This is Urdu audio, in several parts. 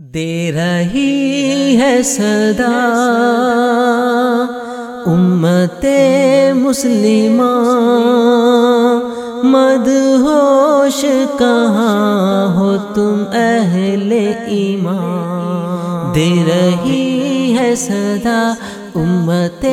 دے رہی ہے صدا امت مسلمہ مد ہوش کہاں ہو تم اہل ایمان دے رہی ہے صدا امت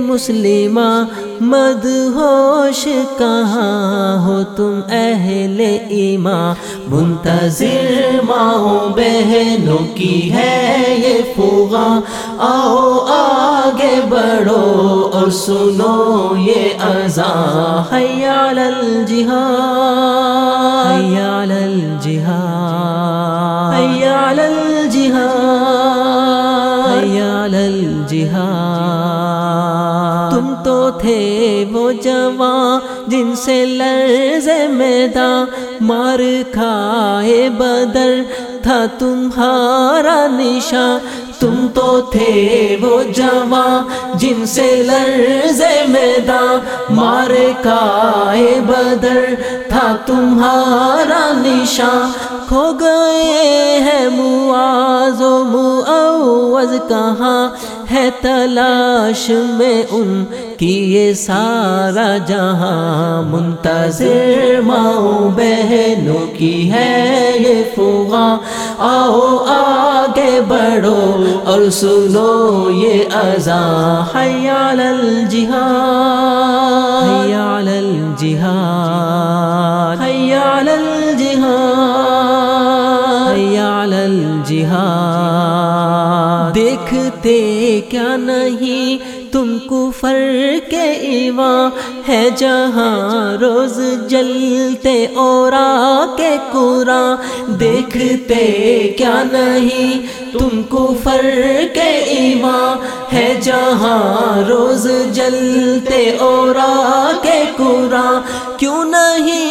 مسلمہ مد ہوش کہاں ہو تم اہل ایمان منتظر ماں بہنوں کی ہے یہ فوغا آؤ آگے بڑھو اور سنو یہ ازاں حیال الجہاد۔ حیال الجہاد۔ حیال الجہاد۔ حیال الجہاد۔ تھے وہ جوان جن سے لرز میدان مار کھائے بدر تھا تمہارا نشان تم تو تھے وہ جوان جن سے لرز میدان مار کھائے بدر تھا تمہارا نشان کھو گئے ہیں معاذ و معوض کہاں ہے تلاش میں ان کی یہ سارا جہاں منتظر ماؤں بہنوں کی ہے یہ فوغا آؤ آگے بڑھو اور سنو یہ ازاں حیال الجہاد۔ حیال الجہاد۔ حیال الجہاد۔ حیال الجہاد۔ دیکھتے کیا نہیں تم کفر کے ایواں ہے جہاں روز جلتے اور کے کورا دیکھتے کیا نہیں؟ تم کفر کے ایواں ہے جہاں روز جلتے اور کے کورا کیوں نہیں؟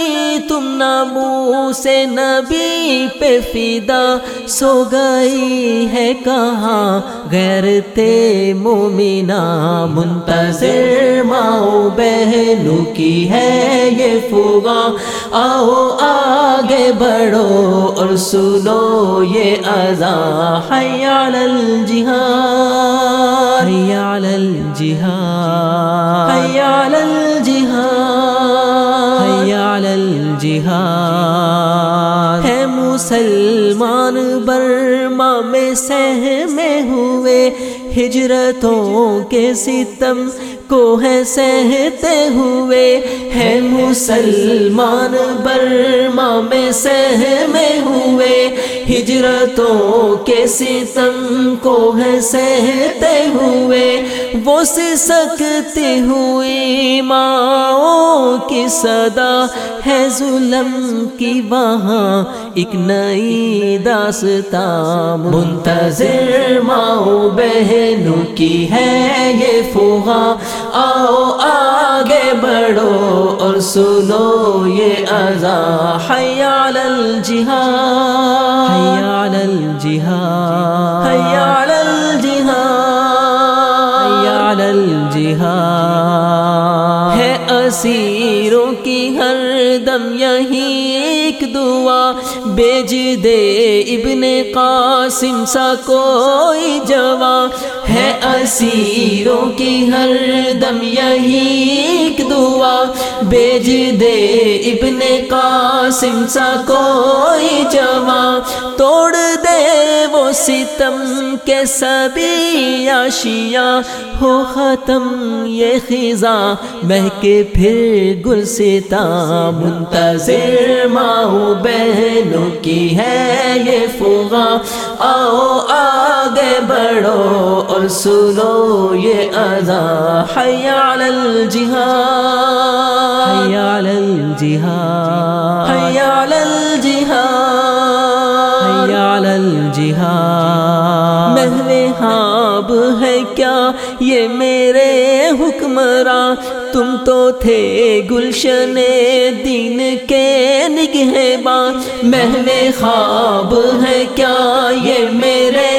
تم نبو سے نبی پہ فدا، سو گئی ہے کہاں؟ غیر تے مومنا منتظر ماؤں بہنوں کی ہے یہ فوگا۔ آؤ آگے بڑھو اور سنو یہ ازاں حیال الجہاد۔ حیال الجہاد۔ مسلمان برما میں سہ میں ہوئے، ہجرتوں کے ستم کو ہے سہتے ہوئے۔ ہے مسلمان برما میں سہ میں ہوئے، ہجرتوں کے ستم کو ہے سہتے ہوئے۔ وہ سکتے ہوئی ماں صدا ہے ظلم کی وہاں ایک نئی داستا منتظر ماؤں بہنوں کی ہے یہ فوغا آؤ آگے بڑھو اور سنو یہ ازاں حیال الجہاد۔ حیال الجہاد۔ کی ہر دم یہی ایک دعا بیج دے ابن قاسم سا کوئی جوان ہے اسیروں کی ہر دم یہی ایک دعا بیج دے ابن قاسم سا کوئی جوان توڑ دے ستم کے سبھی آشیاں ہو ختم یہ خزاں مہکے پھر گل ستا منتظر ماؤں بہنوں کی ہے یہ فوغا آؤ آگے بڑھو اور سنو یہ ازاں حیال الجہاد حیال الجہاد محو ہاب ہے کیا یہ میرے حکمراں تم تو تھے گلشن دین کے نگہباں محو خواب ہے کیا یہ میرے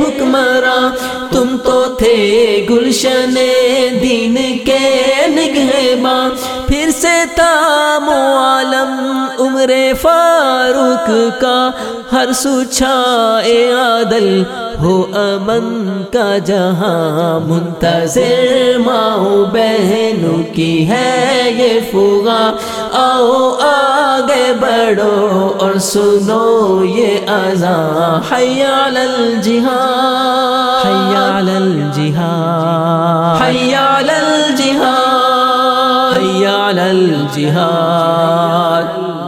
حکمراں تم تو تھے گلشن دین کے نگہباں پھر سے تام عمر فار فاروق کا ہر سوچھائے عادل ہو امن کا جہاں منتظر ماؤ بہنوں کی ہے یہ فوگا آؤ آگے بڑھو اور سنو یہ ازاں حیال الجہاد۔ حیال الجہاد۔ حیال الجہاد۔ حیال الجہاد۔